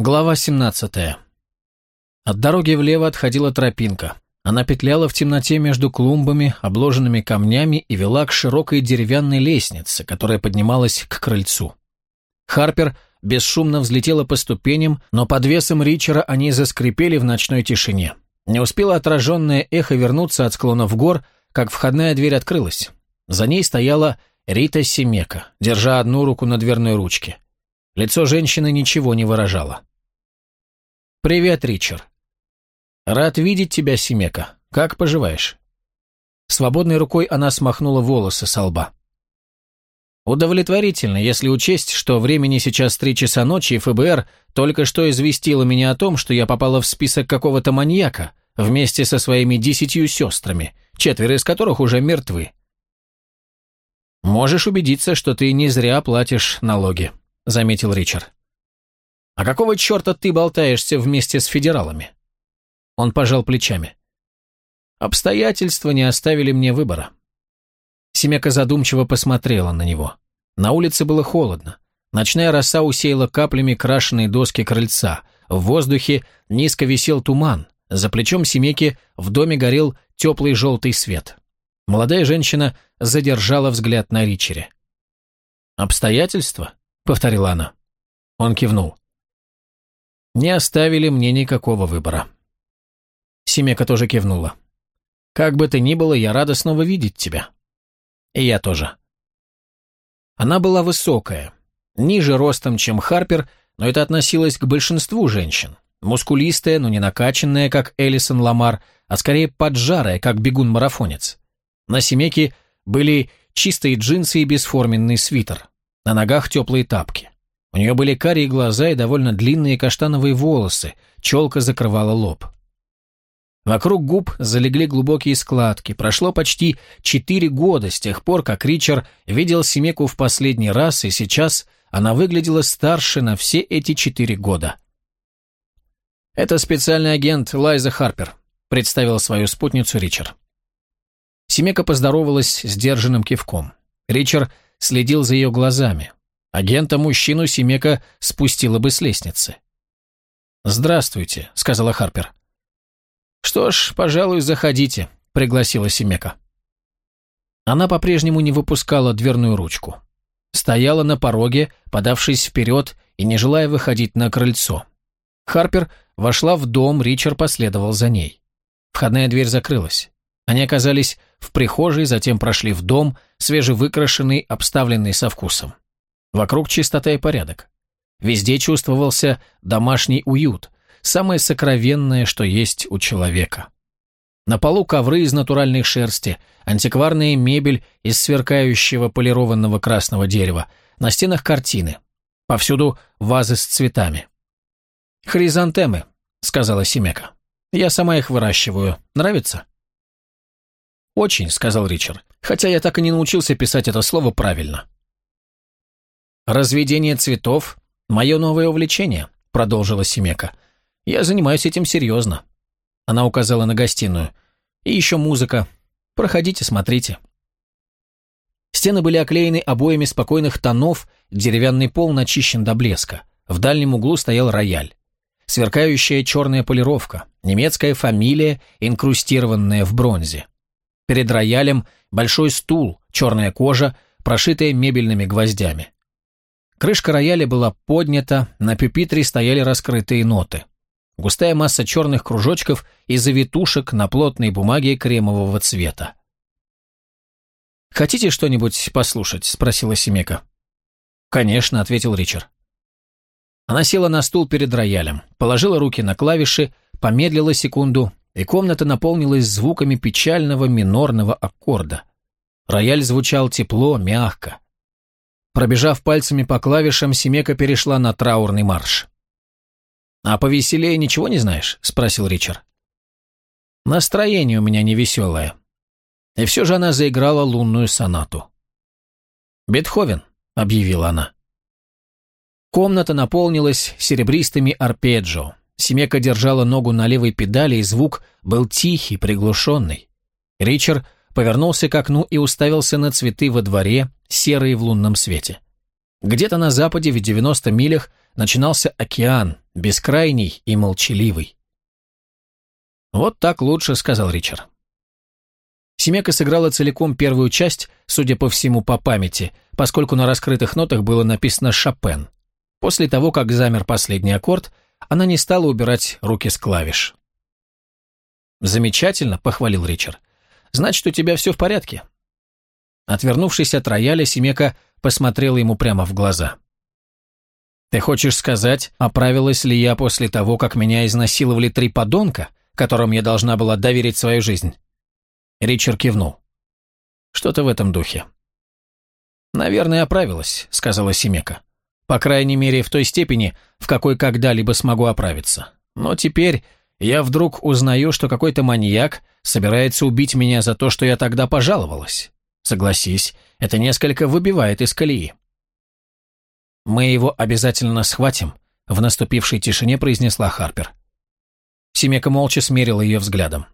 Глава 17. От дороги влево отходила тропинка. Она петляла в темноте между клумбами, обложенными камнями, и вела к широкой деревянной лестнице, которая поднималась к крыльцу. Харпер бесшумно взлетела по ступеням, но под весом Ричера они заскрипели в ночной тишине. Не успело отраженное эхо вернуться от склонов гор, как входная дверь открылась. За ней стояла Рита Семека, держа одну руку на дверной ручке. Лицо женщины ничего не выражало. «Привет, Ричард. Рад видеть тебя, Семека. Как поживаешь?» Свободной рукой она смахнула волосы со лба. Удовлетворительно, если учесть, что времени сейчас три часа ночи, и ФБР только что известило меня о том, что я попала в список какого-то маньяка вместе со своими десятью сестрами, четверо из которых уже мертвы. «Можешь убедиться, что ты не зря платишь налоги», — заметил Ричард. «А какого черта ты болтаешься вместе с федералами?» Он пожал плечами. «Обстоятельства не оставили мне выбора». Семека задумчиво посмотрела на него. На улице было холодно. Ночная роса усеяла каплями крашеные доски крыльца. В воздухе низко висел туман. За плечом Семеки в доме горел теплый желтый свет. Молодая женщина задержала взгляд на Ричере. «Обстоятельства?» — повторила она. Он кивнул не оставили мне никакого выбора. Семека тоже кивнула. «Как бы то ни было, я рада снова видеть тебя». «И я тоже». Она была высокая, ниже ростом, чем Харпер, но это относилось к большинству женщин. Мускулистая, но не накачанная, как Элисон Ламар, а скорее поджарая, как бегун-марафонец. На семеке были чистые джинсы и бесформенный свитер. На ногах теплые тапки. У нее были карие глаза и довольно длинные каштановые волосы, челка закрывала лоб. Вокруг губ залегли глубокие складки. Прошло почти четыре года с тех пор, как Ричард видел Семеку в последний раз, и сейчас она выглядела старше на все эти четыре года. «Это специальный агент Лайза Харпер», — представил свою спутницу Ричард. Семека поздоровалась сдержанным кивком. Ричард следил за ее глазами. Агента-мужчину Семека спустила бы с лестницы. «Здравствуйте», — сказала Харпер. «Что ж, пожалуй, заходите», — пригласила Семека. Она по-прежнему не выпускала дверную ручку. Стояла на пороге, подавшись вперед и не желая выходить на крыльцо. Харпер вошла в дом, Ричард последовал за ней. Входная дверь закрылась. Они оказались в прихожей, затем прошли в дом, свежевыкрашенный, обставленный со вкусом. Вокруг чистота и порядок. Везде чувствовался домашний уют, самое сокровенное, что есть у человека. На полу ковры из натуральной шерсти, антикварная мебель из сверкающего полированного красного дерева, на стенах картины, повсюду вазы с цветами. «Хризантемы», — сказала Семека. «Я сама их выращиваю. Нравится?» «Очень», — сказал Ричард, хотя я так и не научился писать это слово правильно. «Разведение цветов – мое новое увлечение», – продолжила Семека. «Я занимаюсь этим серьезно». Она указала на гостиную. «И еще музыка. Проходите, смотрите». Стены были оклеены обоями спокойных тонов, деревянный пол начищен до блеска. В дальнем углу стоял рояль. Сверкающая черная полировка, немецкая фамилия, инкрустированная в бронзе. Перед роялем большой стул, черная кожа, прошитая мебельными гвоздями. Крышка рояля была поднята, на пюпитре стояли раскрытые ноты. Густая масса черных кружочков и завитушек на плотной бумаге кремового цвета. «Хотите что-нибудь послушать?» – спросила Семека. «Конечно», – ответил Ричард. Она села на стул перед роялем, положила руки на клавиши, помедлила секунду, и комната наполнилась звуками печального минорного аккорда. Рояль звучал тепло, мягко. Пробежав пальцами по клавишам, Семека перешла на траурный марш. «А повеселее ничего не знаешь?» – спросил Ричард. «Настроение у меня невеселое». И все же она заиграла лунную сонату. «Бетховен», – объявила она. Комната наполнилась серебристыми арпеджио. Семека держала ногу на левой педали, и звук был тихий, приглушенный. Ричард повернулся к окну и уставился на цветы во дворе, серые в лунном свете. Где-то на западе в 90 милях начинался океан, бескрайний и молчаливый. «Вот так лучше», — сказал Ричард. Семека сыграла целиком первую часть, судя по всему, по памяти, поскольку на раскрытых нотах было написано «Шопен». После того, как замер последний аккорд, она не стала убирать руки с клавиш. «Замечательно», — похвалил Ричард. «Значит, у тебя все в порядке». Отвернувшись от рояля, Семека посмотрела ему прямо в глаза. «Ты хочешь сказать, оправилась ли я после того, как меня изнасиловали три подонка, которым я должна была доверить свою жизнь?» Ричард кивнул. «Что-то в этом духе». «Наверное, оправилась», — сказала Семека. «По крайней мере, в той степени, в какой когда-либо смогу оправиться. Но теперь я вдруг узнаю, что какой-то маньяк собирается убить меня за то, что я тогда пожаловалась. Согласись, это несколько выбивает из колеи. «Мы его обязательно схватим», — в наступившей тишине произнесла Харпер. Семека молча смерил ее взглядом.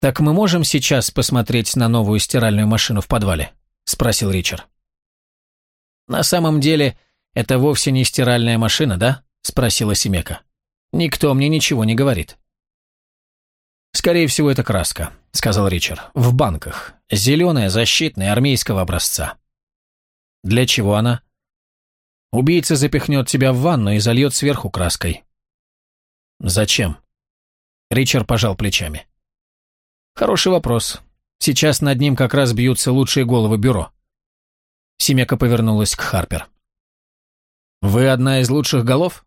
«Так мы можем сейчас посмотреть на новую стиральную машину в подвале?» — спросил Ричард. «На самом деле, это вовсе не стиральная машина, да?» — спросила Семека. «Никто мне ничего не говорит». «Скорее всего, это краска», — сказал Ричард. «В банках. Зеленая, защитная, армейского образца». «Для чего она?» «Убийца запихнет тебя в ванну и зальет сверху краской». «Зачем?» Ричард пожал плечами. «Хороший вопрос. Сейчас над ним как раз бьются лучшие головы бюро». Семека повернулась к Харпер. «Вы одна из лучших голов?»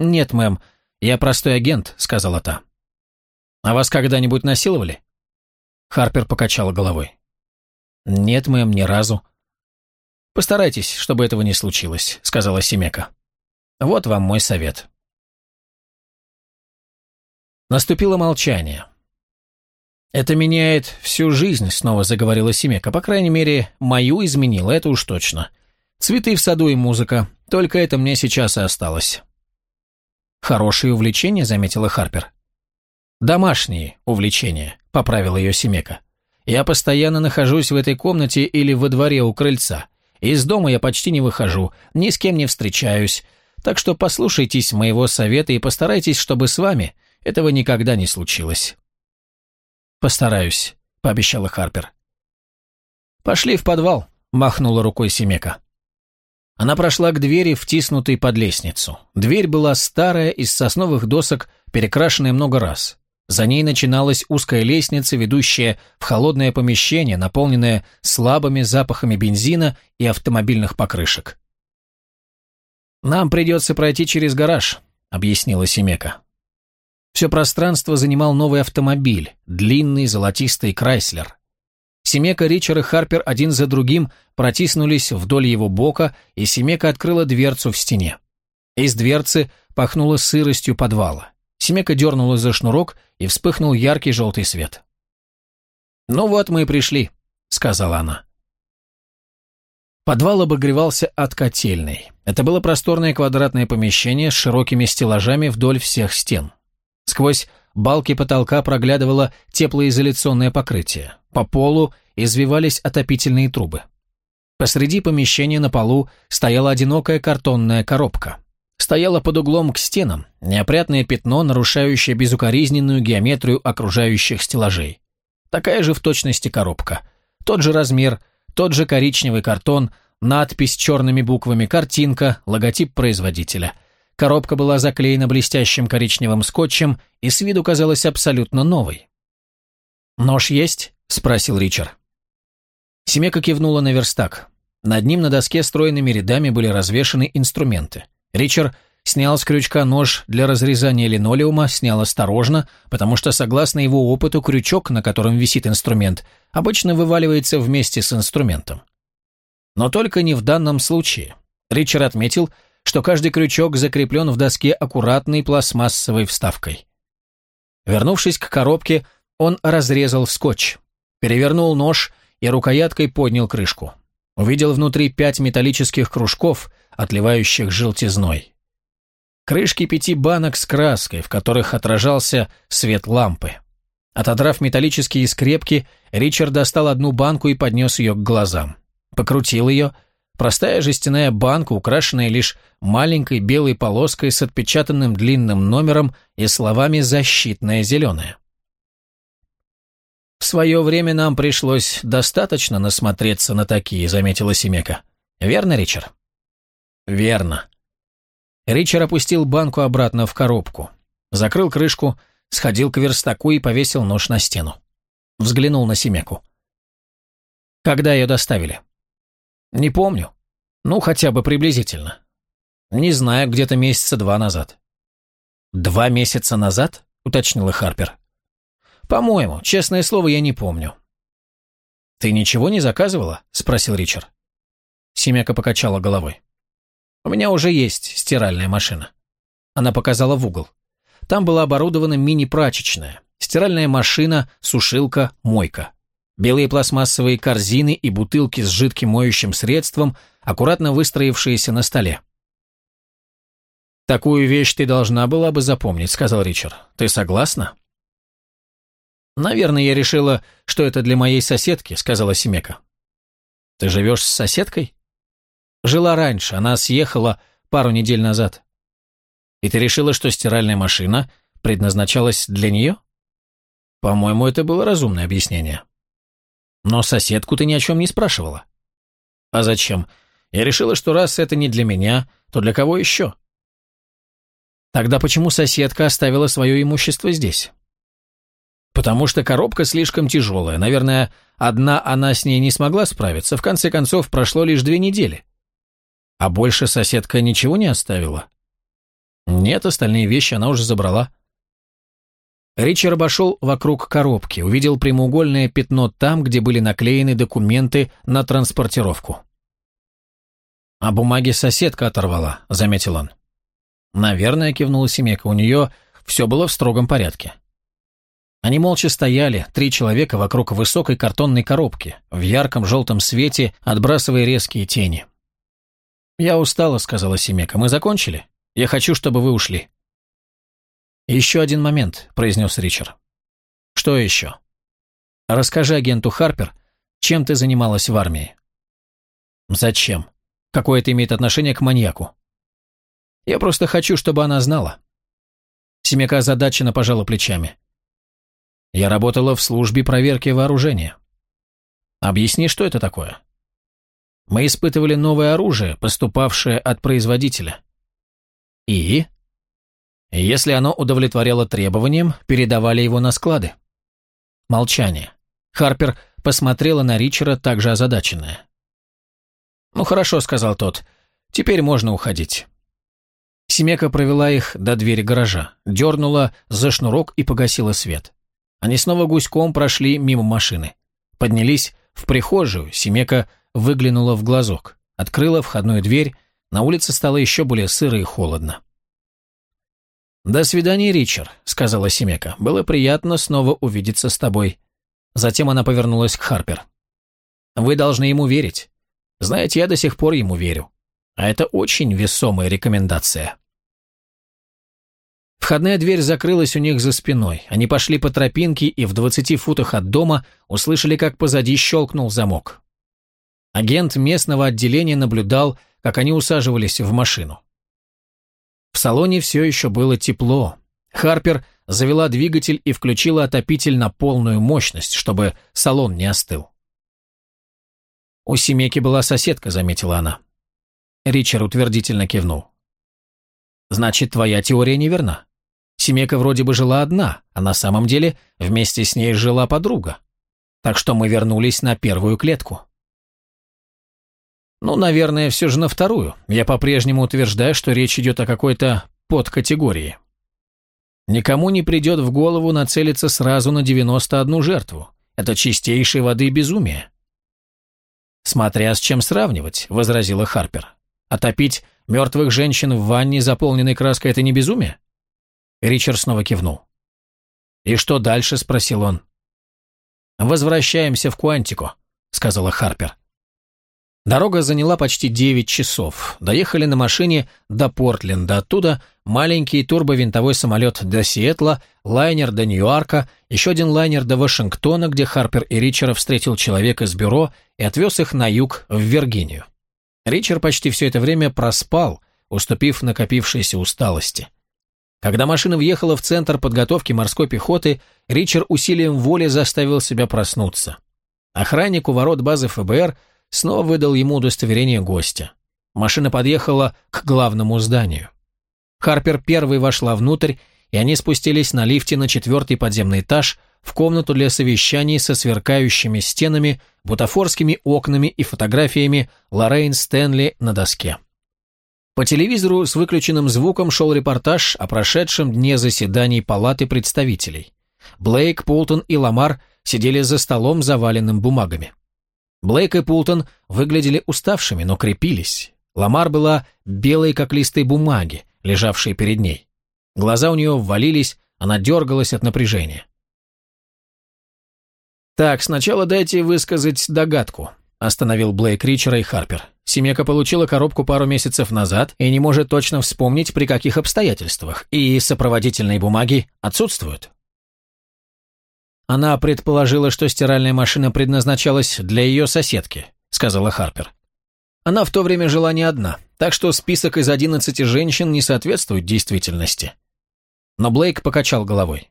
«Нет, мэм, я простой агент», — сказала та. А вас когда-нибудь насиловали?» Харпер покачала головой. «Нет, мэм, ни разу». «Постарайтесь, чтобы этого не случилось», — сказала Семека. «Вот вам мой совет». Наступило молчание. «Это меняет всю жизнь», — снова заговорила Семека. «По крайней мере, мою изменило, это уж точно. Цветы в саду и музыка. Только это мне сейчас и осталось». «Хорошее увлечение», — заметила Харпер. «Домашние увлечения», — поправил ее Семека. «Я постоянно нахожусь в этой комнате или во дворе у крыльца. Из дома я почти не выхожу, ни с кем не встречаюсь, так что послушайтесь моего совета и постарайтесь, чтобы с вами этого никогда не случилось». «Постараюсь», — пообещала Харпер. «Пошли в подвал», — махнула рукой Семека. Она прошла к двери, втиснутой под лестницу. Дверь была старая, из сосновых досок, перекрашенная много раз. За ней начиналась узкая лестница, ведущая в холодное помещение, наполненное слабыми запахами бензина и автомобильных покрышек. «Нам придется пройти через гараж», — объяснила Семека. Все пространство занимал новый автомобиль, длинный золотистый Крайслер. Семека, Ричард и Харпер один за другим протиснулись вдоль его бока, и Семека открыла дверцу в стене. Из дверцы пахнуло сыростью подвала. Семека дернула за шнурок, и вспыхнул яркий желтый свет. «Ну вот мы и пришли», — сказала она. Подвал обогревался от котельной. Это было просторное квадратное помещение с широкими стеллажами вдоль всех стен. Сквозь балки потолка проглядывало теплоизоляционное покрытие. По полу извивались отопительные трубы. Посреди помещения на полу стояла одинокая картонная коробка стояла под углом к стенам, неопрятное пятно, нарушающее безукоризненную геометрию окружающих стеллажей. Такая же в точности коробка. Тот же размер, тот же коричневый картон, надпись черными буквами, картинка, логотип производителя. Коробка была заклеена блестящим коричневым скотчем и с виду казалась абсолютно новой. «Нож есть?» – спросил Ричард. Семека кивнула на верстак. Над ним на доске стройными рядами были развешаны инструменты. Ричард снял с крючка нож для разрезания линолеума, снял осторожно, потому что, согласно его опыту, крючок, на котором висит инструмент, обычно вываливается вместе с инструментом. Но только не в данном случае. Ричард отметил, что каждый крючок закреплен в доске аккуратной пластмассовой вставкой. Вернувшись к коробке, он разрезал скотч, перевернул нож и рукояткой поднял крышку. Увидел внутри пять металлических кружков – отливающих желтизной. Крышки пяти банок с краской, в которых отражался свет лампы. Отодрав металлические скрепки, Ричард достал одну банку и поднес ее к глазам. Покрутил ее. Простая жестяная банка, украшенная лишь маленькой белой полоской с отпечатанным длинным номером и словами «защитная зеленая». «В свое время нам пришлось достаточно насмотреться на такие», — заметила Семека. «Верно, Ричард?» «Верно». Ричард опустил банку обратно в коробку, закрыл крышку, сходил к верстаку и повесил нож на стену. Взглянул на Семеку. «Когда ее доставили?» «Не помню. Ну, хотя бы приблизительно. Не знаю, где-то месяца два назад». «Два месяца назад?» — уточнила Харпер. «По-моему, честное слово, я не помню». «Ты ничего не заказывала?» – спросил Ричард. Семяка покачала головой. «У меня уже есть стиральная машина». Она показала в угол. Там была оборудована мини-прачечная, стиральная машина, сушилка, мойка. Белые пластмассовые корзины и бутылки с жидким моющим средством, аккуратно выстроившиеся на столе. «Такую вещь ты должна была бы запомнить», — сказал Ричард. «Ты согласна?» «Наверное, я решила, что это для моей соседки», — сказала Семека. «Ты живешь с соседкой?» «Жила раньше, она съехала пару недель назад». «И ты решила, что стиральная машина предназначалась для нее?» «По-моему, это было разумное объяснение». «Но соседку ты ни о чем не спрашивала». «А зачем? Я решила, что раз это не для меня, то для кого еще?» «Тогда почему соседка оставила свое имущество здесь?» Потому что коробка слишком тяжелая. Наверное, одна она с ней не смогла справиться. В конце концов, прошло лишь две недели. А больше соседка ничего не оставила? Нет, остальные вещи она уже забрала. Ричард обошел вокруг коробки, увидел прямоугольное пятно там, где были наклеены документы на транспортировку. «А бумаги соседка оторвала», — заметил он. «Наверное», — кивнула Семека, — «у нее все было в строгом порядке». Они молча стояли, три человека вокруг высокой картонной коробки, в ярком желтом свете, отбрасывая резкие тени. «Я устала», — сказала Семека. «Мы закончили? Я хочу, чтобы вы ушли». «Еще один момент», — произнес Ричард. «Что еще?» «Расскажи агенту Харпер, чем ты занималась в армии». «Зачем? Какое это имеет отношение к маньяку?» «Я просто хочу, чтобы она знала». Семека озадаченно пожала плечами. Я работала в службе проверки вооружения. Объясни, что это такое? Мы испытывали новое оружие, поступавшее от производителя. И? Если оно удовлетворяло требованиям, передавали его на склады. Молчание. Харпер посмотрела на Ричера, также озадаченная. «Ну хорошо», — сказал тот, — «теперь можно уходить». Семека провела их до двери гаража, дернула за шнурок и погасила свет. Они снова гуськом прошли мимо машины. Поднялись в прихожую, Семека выглянула в глазок, открыла входную дверь, на улице стало еще более сыро и холодно. «До свидания, Ричард», — сказала Семека. «Было приятно снова увидеться с тобой». Затем она повернулась к Харпер. «Вы должны ему верить. Знаете, я до сих пор ему верю. А это очень весомая рекомендация». Входная дверь закрылась у них за спиной. Они пошли по тропинке и в двадцати футах от дома услышали, как позади щелкнул замок. Агент местного отделения наблюдал, как они усаживались в машину. В салоне все еще было тепло. Харпер завела двигатель и включила отопитель на полную мощность, чтобы салон не остыл. «У семейки была соседка», — заметила она. Ричард утвердительно кивнул. «Значит, твоя теория неверна. Семейка вроде бы жила одна, а на самом деле вместе с ней жила подруга. Так что мы вернулись на первую клетку. Ну, наверное, все же на вторую. Я по-прежнему утверждаю, что речь идет о какой-то подкатегории. Никому не придет в голову нацелиться сразу на 91 жертву. Это чистейшей воды безумие. «Смотря с чем сравнивать», — возразила Харпер. «Отопить мертвых женщин в ванне, заполненной краской, — это не безумие?» Ричард снова кивнул. «И что дальше?» – спросил он. «Возвращаемся в Куантико», – сказала Харпер. Дорога заняла почти 9 часов. Доехали на машине до Портленда, оттуда маленький турбовинтовой самолет до Сиэтла, лайнер до Нью-Йорка, еще один лайнер до Вашингтона, где Харпер и Ричард встретил человека из бюро и отвез их на юг, в Виргинию. Ричард почти все это время проспал, уступив накопившейся усталости. Когда машина въехала в центр подготовки морской пехоты, Ричард усилием воли заставил себя проснуться. Охранник у ворот базы ФБР снова выдал ему удостоверение гостя. Машина подъехала к главному зданию. Харпер первой вошла внутрь, и они спустились на лифте на четвертый подземный этаж в комнату для совещаний со сверкающими стенами, бутафорскими окнами и фотографиями Лоррейн Стэнли на доске. По телевизору с выключенным звуком шел репортаж о прошедшем дне заседаний Палаты представителей. Блейк, Пултон и Ламар сидели за столом, заваленным бумагами. Блейк и Пултон выглядели уставшими, но крепились. Ламар была белой, как листы бумаги, лежавшие перед ней. Глаза у нее ввалились, она дергалась от напряжения. «Так, сначала дайте высказать догадку», – остановил Блейк Ричера и Харпер. Семека получила коробку пару месяцев назад и не может точно вспомнить, при каких обстоятельствах, и сопроводительные бумаги отсутствуют. Она предположила, что стиральная машина предназначалась для ее соседки, сказала Харпер. Она в то время жила не одна, так что список из 11 женщин не соответствует действительности. Но Блейк покачал головой.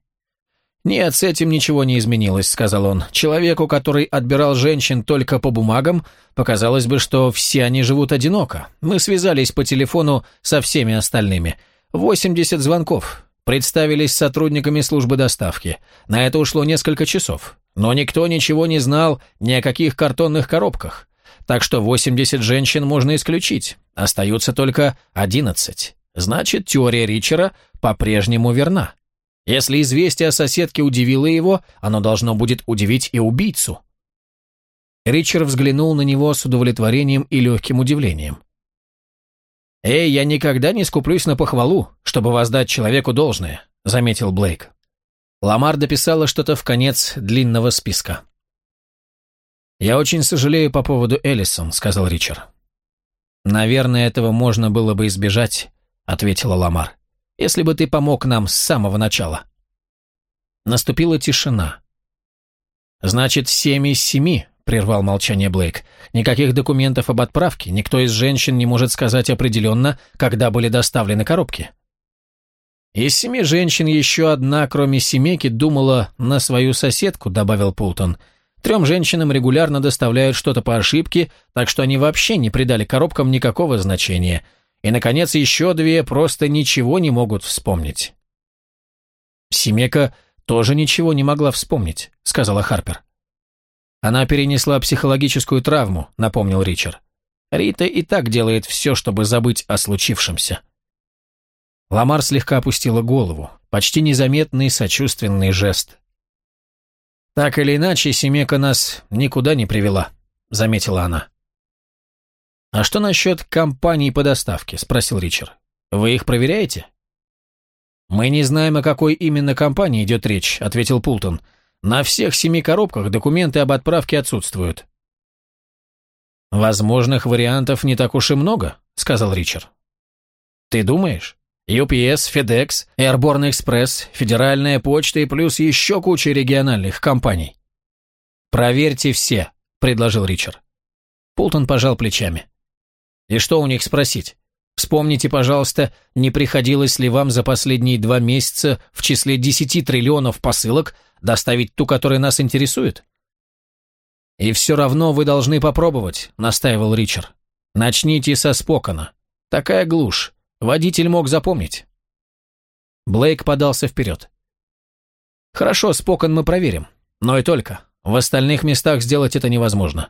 «Нет, с этим ничего не изменилось», — сказал он. «Человеку, который отбирал женщин только по бумагам, показалось бы, что все они живут одиноко. Мы связались по телефону со всеми остальными. 80 звонков. Представились сотрудниками службы доставки. На это ушло несколько часов. Но никто ничего не знал ни о каких картонных коробках. Так что 80 женщин можно исключить. Остаются только 11. Значит, теория Ричера по-прежнему верна. Если известие о соседке удивило его, оно должно будет удивить и убийцу. Ричард взглянул на него с удовлетворением и легким удивлением. «Эй, я никогда не скуплюсь на похвалу, чтобы воздать человеку должное», — заметил Блейк. Ламар дописала что-то в конец длинного списка. «Я очень сожалею по поводу Эллисон», — сказал Ричард. «Наверное, этого можно было бы избежать», — ответила Ламар если бы ты помог нам с самого начала». Наступила тишина. «Значит, семь из семи», — прервал молчание Блейк. «Никаких документов об отправке, никто из женщин не может сказать определенно, когда были доставлены коробки». «Из семи женщин еще одна, кроме семейки, думала на свою соседку», — добавил Пултон. «Трем женщинам регулярно доставляют что-то по ошибке, так что они вообще не придали коробкам никакого значения. И, наконец, еще две просто ничего не могут вспомнить. «Семека тоже ничего не могла вспомнить», — сказала Харпер. «Она перенесла психологическую травму», — напомнил Ричард. «Рита и так делает все, чтобы забыть о случившемся». Ламар слегка опустила голову, почти незаметный сочувственный жест. «Так или иначе, Семека нас никуда не привела», — заметила она. «А что насчет компаний по доставке?» – спросил Ричард. «Вы их проверяете?» «Мы не знаем, о какой именно компании идет речь», – ответил Пултон. «На всех семи коробках документы об отправке отсутствуют». «Возможных вариантов не так уж и много», – сказал Ричард. «Ты думаешь? UPS, FedEx, Airborne Express, Федеральная почта и плюс еще куча региональных компаний». «Проверьте все», – предложил Ричард. Пултон пожал плечами. И что у них спросить? Вспомните, пожалуйста, не приходилось ли вам за последние два месяца в числе 10 триллионов посылок доставить ту, которая нас интересует? «И все равно вы должны попробовать», — настаивал Ричард. «Начните со Спокона. Такая глушь. Водитель мог запомнить». Блейк подался вперед. «Хорошо, Спокон мы проверим. Но и только. В остальных местах сделать это невозможно.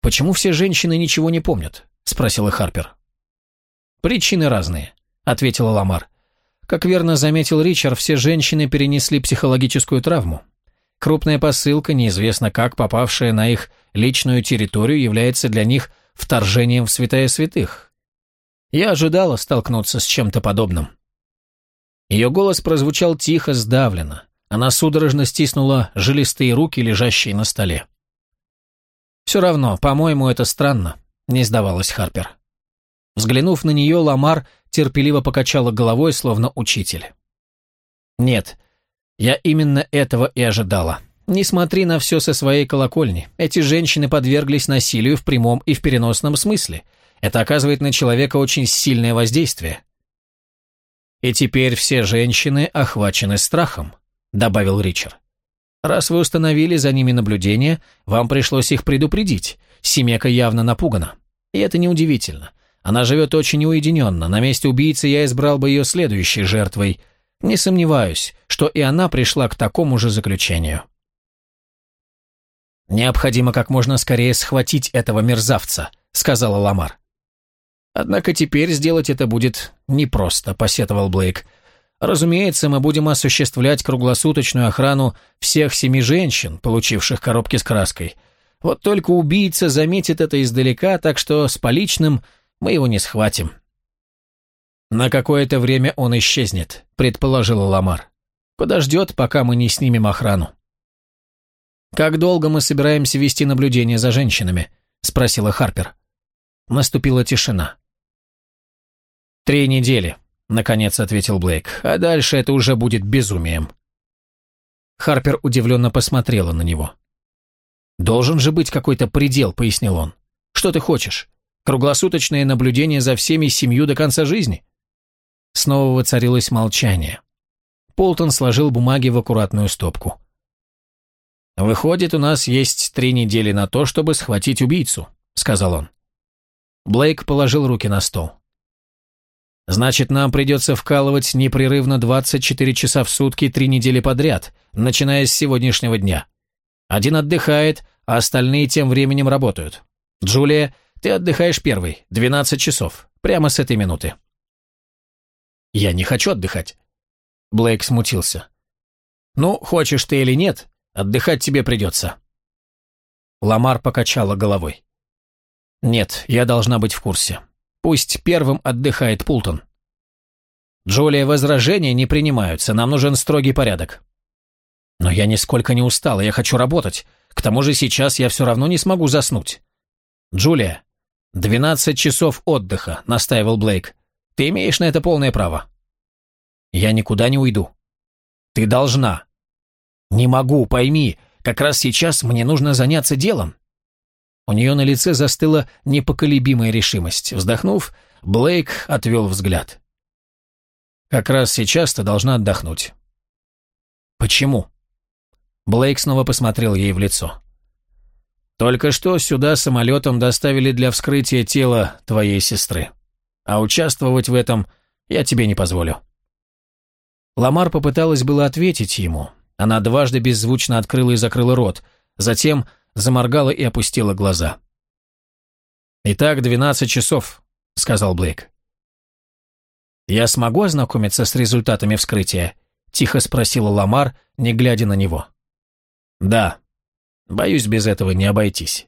«Почему все женщины ничего не помнят?» – спросила Харпер. «Причины разные», – ответила Ламар. Как верно заметил Ричард, все женщины перенесли психологическую травму. Крупная посылка, неизвестно как попавшая на их личную территорию, является для них вторжением в святая святых. Я ожидала столкнуться с чем-то подобным. Ее голос прозвучал тихо, сдавленно. Она судорожно стиснула жилистые руки, лежащие на столе. «Все равно, по-моему, это странно», — не сдавалась Харпер. Взглянув на нее, Ламар терпеливо покачала головой, словно учитель. «Нет, я именно этого и ожидала. Не смотри на все со своей колокольни. Эти женщины подверглись насилию в прямом и в переносном смысле. Это оказывает на человека очень сильное воздействие. И теперь все женщины охвачены страхом, добавил Ричард. Раз вы установили за ними наблюдение, вам пришлось их предупредить. Семека явно напугана. И это неудивительно. Она живет очень уединенно. На месте убийцы я избрал бы ее следующей жертвой. Не сомневаюсь, что и она пришла к такому же заключению. «Необходимо как можно скорее схватить этого мерзавца», — сказала Ламар. «Однако теперь сделать это будет непросто», — посетовал Блейк. «Разумеется, мы будем осуществлять круглосуточную охрану всех семи женщин, получивших коробки с краской. Вот только убийца заметит это издалека, так что с поличным мы его не схватим». «На какое-то время он исчезнет», — предположила Ламар. «Подождет, пока мы не снимем охрану». «Как долго мы собираемся вести наблюдение за женщинами?» – спросила Харпер. Наступила тишина. «Три недели», – наконец ответил Блейк, – «а дальше это уже будет безумием». Харпер удивленно посмотрела на него. «Должен же быть какой-то предел», – пояснил он. «Что ты хочешь? Круглосуточное наблюдение за всеми семью до конца жизни?» Снова воцарилось молчание. Полтон сложил бумаги в аккуратную стопку. «Выходит, у нас есть три недели на то, чтобы схватить убийцу», — сказал он. Блейк положил руки на стол. «Значит, нам придется вкалывать непрерывно 24 часа в сутки три недели подряд, начиная с сегодняшнего дня. Один отдыхает, а остальные тем временем работают. Джулия, ты отдыхаешь первый, 12 часов, прямо с этой минуты». «Я не хочу отдыхать». Блейк смутился. «Ну, хочешь ты или нет, Отдыхать тебе придется». Ламар покачала головой. «Нет, я должна быть в курсе. Пусть первым отдыхает Пултон». «Джулия, возражения не принимаются, нам нужен строгий порядок». «Но я нисколько не устала, я хочу работать. К тому же сейчас я все равно не смогу заснуть». «Джулия, двенадцать часов отдыха», — настаивал Блейк. «Ты имеешь на это полное право». «Я никуда не уйду». «Ты должна», «Не могу, пойми, как раз сейчас мне нужно заняться делом». У нее на лице застыла непоколебимая решимость. Вздохнув, Блейк отвел взгляд. «Как раз сейчас ты должна отдохнуть». «Почему?» Блейк снова посмотрел ей в лицо. «Только что сюда самолетом доставили для вскрытия тела твоей сестры. А участвовать в этом я тебе не позволю». Ламар попыталась было ответить ему, она дважды беззвучно открыла и закрыла рот, затем заморгала и опустила глаза. «Итак, двенадцать часов», — сказал Блейк. «Я смогу ознакомиться с результатами вскрытия?» — тихо спросила Ламар, не глядя на него. «Да. Боюсь, без этого не обойтись».